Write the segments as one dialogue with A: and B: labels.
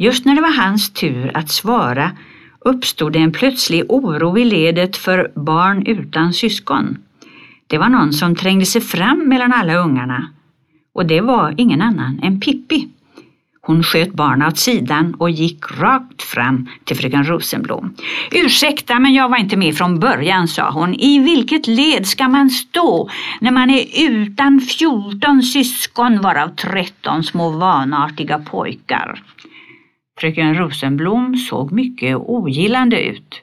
A: Just när det var hans tur att svara uppstod det en plötslig oro i ledet för barn utan syskon. Det var någon som trängde sig fram mellan alla ungarna och det var ingen annan än Pippi. Hon sköt barnen åt sidan och gick rakt fram till fröken Rosenblom. Ursäkta, men jag var inte med från början, sa hon. I vilket led ska man stå när man är utan fjorton syskon varav tretton små vanartiga pojkar? Fröken Rosenblom såg mycket ogillande ut.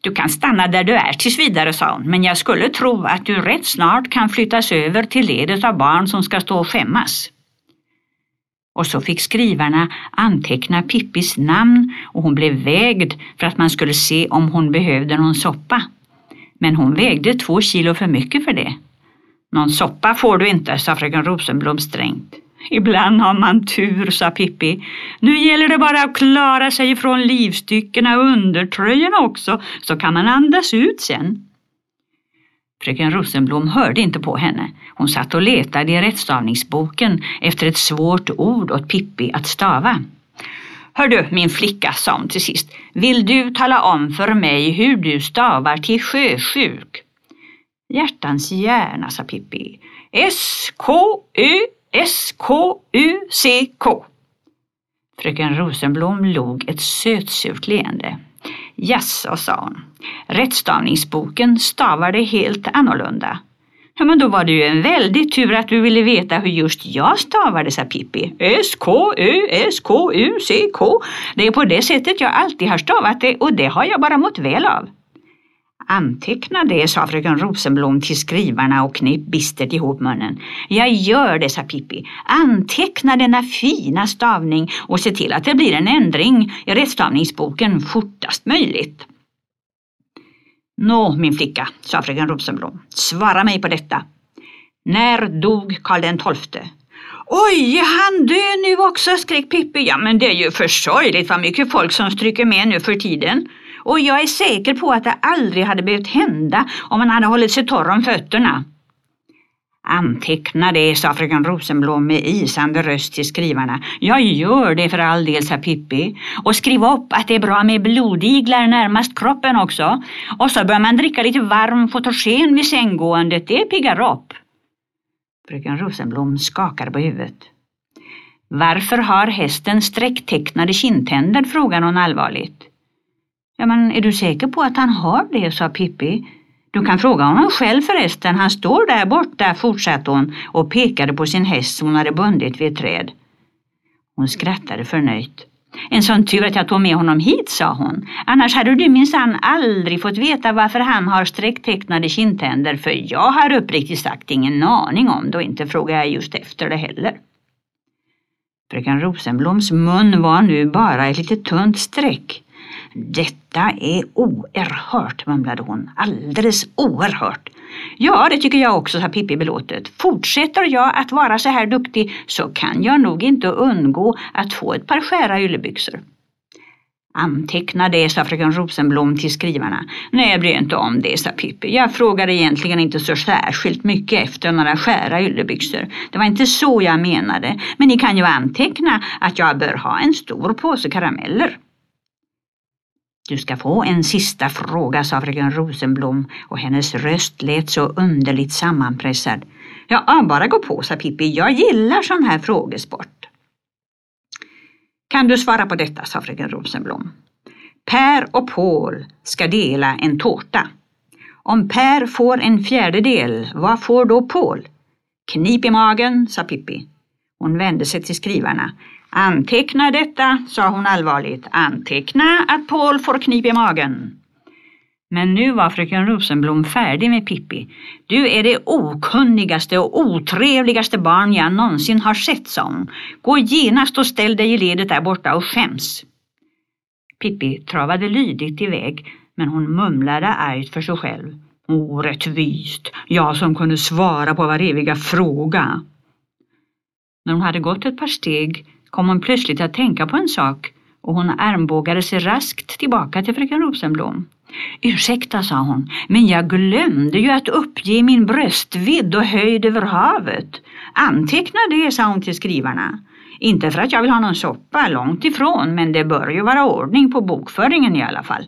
A: Du kan stanna där du är tills vidare, sa hon, men jag skulle tro att du rätt snart kan flyttas över till ledet av barn som ska stå och skämmas. Och så fick skrivarna anteckna Pippis namn och hon blev vägd för att man skulle se om hon behövde någon soppa. Men hon vägde två kilo för mycket för det. Någon soppa får du inte, sa fröken Rosenblom strängt. Ibland har man tur, sa Pippi. Nu gäller det bara att klara sig ifrån livstyckena och undertröjorna också, så kan man andas ut sen. Fröken Rosenblom hörde inte på henne. Hon satt och letade i rättstavningsboken efter ett svårt ord åt Pippi att stava. Hör du, min flicka, sa hon till sist, vill du tala om för mig hur du stavar till sjösjuk? Hjärtans hjärna, sa Pippi. S-K-Ö S-K-U-C-K. Fröken Rosenblom log ett sötsurt leende. Jaså, sa hon. Rättstavningsboken stavade helt annorlunda. Ja, men då var det ju en väldig tur att du ville veta hur just jag stavade, sa Pippi. S-K-U-S-K-U-C-K. Det är på det sättet jag alltid har stavat det och det har jag bara mått väl av. Anteckna det, sa fröken Rosenblom till skrivarna och knep bistert ihop munnen. Jag gör det, sa Pippi. Anteckna denna fina stavning och se till att det blir en ändring i rättstavningsboken fortast möjligt. Nå, min flicka, sa fröken Rosenblom, svara mig på detta. När dog Karl den tolfte? Oj, han dö nu också, skrek Pippi. Ja, men det är ju för sorgligt vad mycket folk som stryker med nu för tiden. Och jag är säker på att det aldrig hade behövt hända om man hade hållit sig torr om fötterna. Anteckna det, sa fröken Rosenblom med isande röst till skrivarna. Jag gör det för all del, sa Pippi. Och skriv upp att det är bra med blodiglar närmast kroppen också. Och så bör man dricka lite varm fotogen vid sänggåendet, det piggar upp. Fröken Rosenblom skakade på huvudet. Varför har hästen sträcktecknade kindtänder, frågade hon allvarligt. Ja, men är du säker på att han har det, sa Pippi. Du kan fråga honom själv förresten, han står där borta, fortsatte hon och pekade på sin häst som hon hade bundit vid ett träd. Hon skrattade förnöjt. En sån tur att jag tog med honom hit, sa hon. Annars hade du minsann aldrig fått veta varför han har sträcktecknade kindtänder, för jag har uppriktigt sagt ingen aning om det och inte frågar jag just efter det heller. Fröken Rosenbloms mun var nu bara ett litet tunt streck. Detta är oerhört, mumlade hon. Alldeles oerhört. Ja, det tycker jag också, sa Pippi belåtet. Fortsätter jag att vara så här duktig så kan jag nog inte undgå att få ett par skära yllebyxor. Anteckna det, sa fröken Rosenblom till skrivarna. Nej, jag bryr inte om det, sa Pippi. Jag frågade egentligen inte så särskilt mycket efter några skära yllebyxor. Det var inte så jag menade. Men ni kan ju anteckna att jag bör ha en stor påse karameller. Du ska få en sista fråga, sa fröken Rosenblom och hennes röst lät så underligt sammanpressad. Ja, bara gå på, sa Pippi. Jag gillar sån här frågesport. Kan du svara på detta, sa fröken Rosenblom. Per och Paul ska dela en tårta. Om Per får en fjärdedel, vad får då Paul? Knip i magen, sa Pippi. Hon vände sig till skrivarna. Anteckna detta, sa hon allvarligt. Anteckna att Paul får knip i magen. Men nu var fröken Rosenblom färdig med Pippi. Du är det okunnigaste och otrevligaste barn jag någonsin har sett, sa hon. Gå genast och ställ dig i ledet där borta och skäms. Pippi travade lydigt iväg, men hon mumlade argt för sig själv. Orättvist, jag som kunde svara på var eviga fråga. När hon hade gått ett par steg kom hon plötsligt att tänka på en sak och hon armbågade sig raskt tillbaka till fröken Rosenblom. Ursäkta, sa hon, men jag glömde ju att uppge min bröstvidd och höjd över havet. Anteckna det, sa hon till skrivarna. Inte för att jag vill ha någon soppa, långt ifrån, men det bör ju vara ordning på bokföringen i alla fall.